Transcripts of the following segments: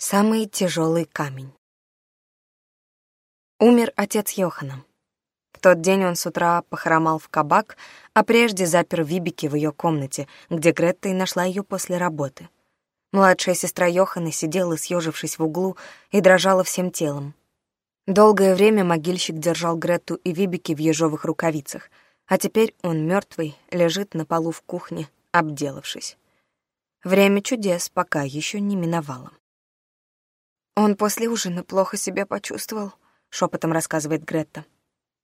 Самый тяжелый камень. Умер отец Йохана. В тот день он с утра похромал в кабак, а прежде запер Вибики в ее комнате, где Гретта и нашла ее после работы. Младшая сестра Йохана сидела, съежившись в углу, и дрожала всем телом. Долгое время могильщик держал Гретту и Вибики в ежовых рукавицах, а теперь он, мертвый, лежит на полу в кухне, обделавшись. Время чудес пока еще не миновало. Он после ужина плохо себя почувствовал, шепотом рассказывает Гретта.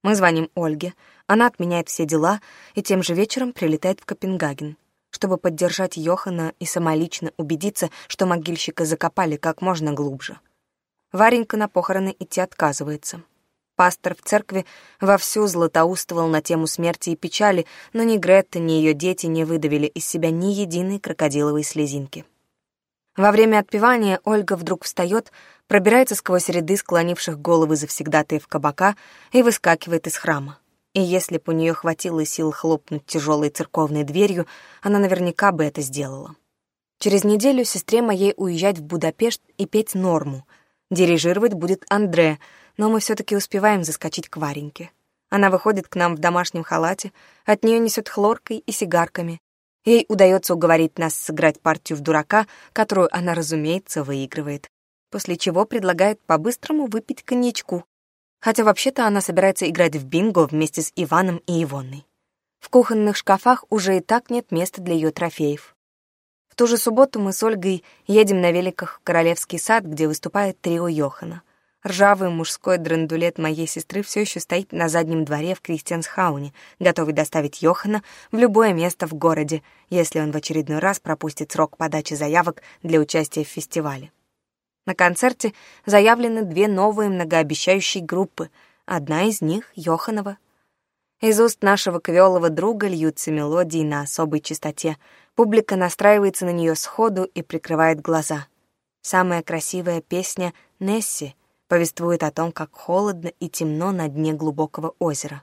Мы звоним Ольге, она отменяет все дела и тем же вечером прилетает в Копенгаген, чтобы поддержать Йохана и самолично убедиться, что могильщика закопали как можно глубже. Варенька на похороны идти отказывается. Пастор в церкви вовсю златоустовал на тему смерти и печали, но ни Гретта, ни ее дети не выдавили из себя ни единой крокодиловой слезинки. Во время отпевания Ольга вдруг встает, пробирается сквозь ряды склонивших головы завсегдатаев кабака и выскакивает из храма. И если бы у нее хватило сил хлопнуть тяжелой церковной дверью, она наверняка бы это сделала. Через неделю сестре моей уезжать в Будапешт и петь норму. Дирижировать будет Андре, но мы все таки успеваем заскочить к Вареньке. Она выходит к нам в домашнем халате, от нее несет хлоркой и сигарками. Ей удается уговорить нас сыграть партию в дурака, которую она, разумеется, выигрывает. После чего предлагает по-быстрому выпить коньячку. Хотя вообще-то она собирается играть в бинго вместе с Иваном и Ивонной. В кухонных шкафах уже и так нет места для ее трофеев. В ту же субботу мы с Ольгой едем на великах в Королевский сад, где выступает трио Йохана — Ржавый мужской драндулет моей сестры все еще стоит на заднем дворе в Кристиансхауне, готовый доставить Йохана в любое место в городе, если он в очередной раз пропустит срок подачи заявок для участия в фестивале. На концерте заявлены две новые многообещающие группы, одна из них — Йоханова. Из уст нашего квелого друга льются мелодии на особой частоте. Публика настраивается на нее сходу и прикрывает глаза. Самая красивая песня — «Несси», повествует о том, как холодно и темно на дне глубокого озера.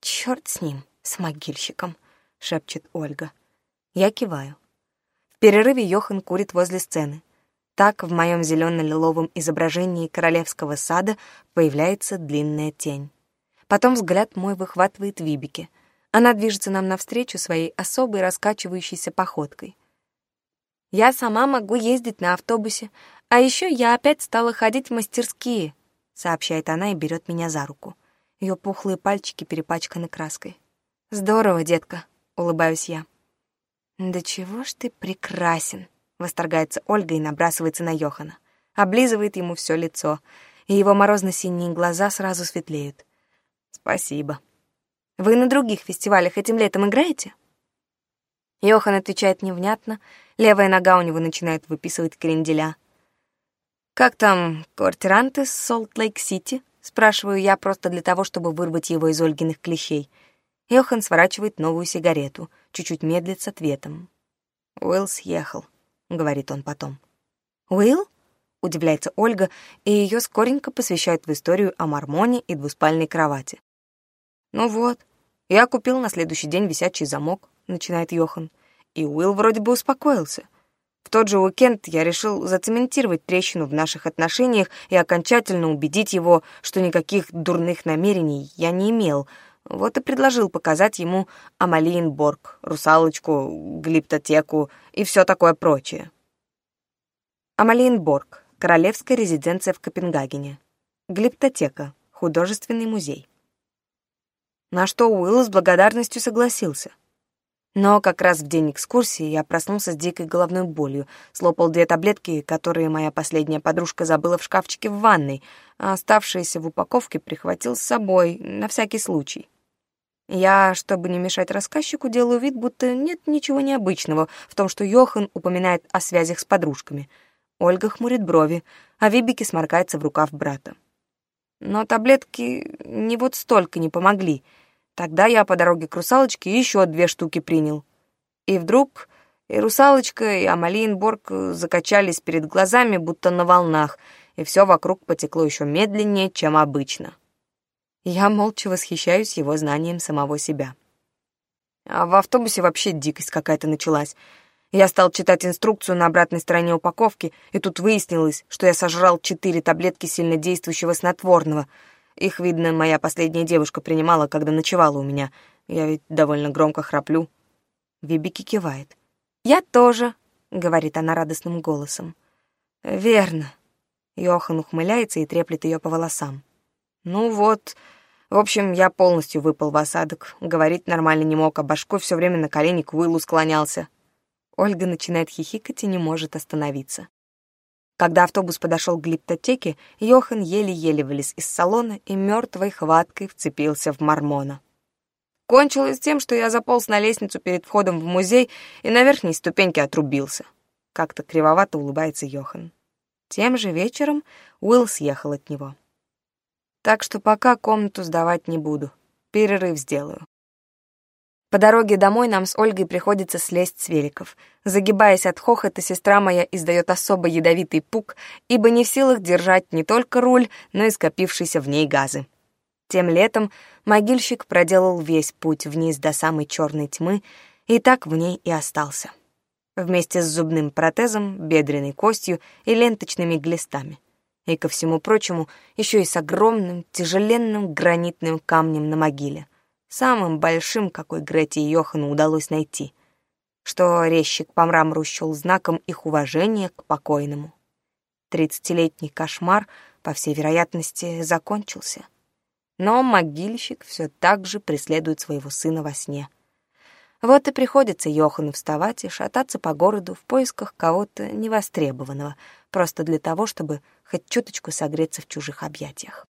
«Чёрт с ним, с могильщиком», — шепчет Ольга. Я киваю. В перерыве Йохан курит возле сцены. Так в моем зелено-лиловом изображении королевского сада появляется длинная тень. Потом взгляд мой выхватывает Вибики. Она движется нам навстречу своей особой раскачивающейся походкой. «Я сама могу ездить на автобусе, «А еще я опять стала ходить в мастерские», — сообщает она и берет меня за руку. Ее пухлые пальчики перепачканы краской. «Здорово, детка», — улыбаюсь я. «Да чего ж ты прекрасен», — восторгается Ольга и набрасывается на Йохана. Облизывает ему все лицо, и его морозно-синие глаза сразу светлеют. «Спасибо». «Вы на других фестивалях этим летом играете?» Йохан отвечает невнятно, левая нога у него начинает выписывать кренделя — «Как там, квартиранты с Солт-Лейк-Сити?» Спрашиваю я просто для того, чтобы вырвать его из Ольгиных клещей. Йохан сворачивает новую сигарету, чуть-чуть медлит с ответом. «Уилл съехал», — говорит он потом. «Уилл?» — удивляется Ольга, и ее скоренько посвящают в историю о мормоне и двуспальной кровати. «Ну вот, я купил на следующий день висячий замок», — начинает Йохан. «И Уилл вроде бы успокоился. В тот же уикенд я решил зацементировать трещину в наших отношениях и окончательно убедить его, что никаких дурных намерений я не имел. Вот и предложил показать ему Амалиенборг, русалочку, глиптотеку и все такое прочее. Амалиенборг — королевская резиденция в Копенгагене. Глиптотека — художественный музей. На что Уилл с благодарностью согласился. Но как раз в день экскурсии я проснулся с дикой головной болью, слопал две таблетки, которые моя последняя подружка забыла в шкафчике в ванной, а оставшиеся в упаковке прихватил с собой, на всякий случай. Я, чтобы не мешать рассказчику, делаю вид, будто нет ничего необычного в том, что Йохан упоминает о связях с подружками. Ольга хмурит брови, а Вибики сморкается в рукав брата. Но таблетки не вот столько не помогли — Тогда я по дороге к русалочке еще две штуки принял. И вдруг и русалочка, и Амалиенборг э, закачались перед глазами, будто на волнах, и все вокруг потекло еще медленнее, чем обычно. Я молча восхищаюсь его знанием самого себя. А в автобусе вообще дикость какая-то началась. Я стал читать инструкцию на обратной стороне упаковки, и тут выяснилось, что я сожрал четыре таблетки сильнодействующего снотворного — их, видно, моя последняя девушка принимала, когда ночевала у меня. Я ведь довольно громко храплю». Вибики кивает. «Я тоже», — говорит она радостным голосом. «Верно». Йохан ухмыляется и треплет ее по волосам. «Ну вот, в общем, я полностью выпал в осадок. Говорить нормально не мог, а башко все время на колени к вылу склонялся». Ольга начинает хихикать и не может остановиться. Когда автобус подошел к глиптотеке, Йохан еле-еле вылез из салона и мертвой хваткой вцепился в мормона. Кончилось тем, что я заполз на лестницу перед входом в музей и на верхней ступеньке отрубился. Как-то кривовато улыбается Йохан. Тем же вечером Уилл съехал от него. Так что пока комнату сдавать не буду. Перерыв сделаю. По дороге домой нам с Ольгой приходится слезть с великов. Загибаясь от хохота, сестра моя издает особо ядовитый пук, ибо не в силах держать не только руль, но и скопившиеся в ней газы. Тем летом могильщик проделал весь путь вниз до самой черной тьмы, и так в ней и остался. Вместе с зубным протезом, бедренной костью и ленточными глистами. И, ко всему прочему, еще и с огромным, тяжеленным гранитным камнем на могиле — самым большим, какой Грете и Йохану удалось найти, что резчик по мрамору счел знаком их уважения к покойному. Тридцатилетний кошмар, по всей вероятности, закончился. Но могильщик все так же преследует своего сына во сне. Вот и приходится Йохану вставать и шататься по городу в поисках кого-то невостребованного, просто для того, чтобы хоть чуточку согреться в чужих объятиях.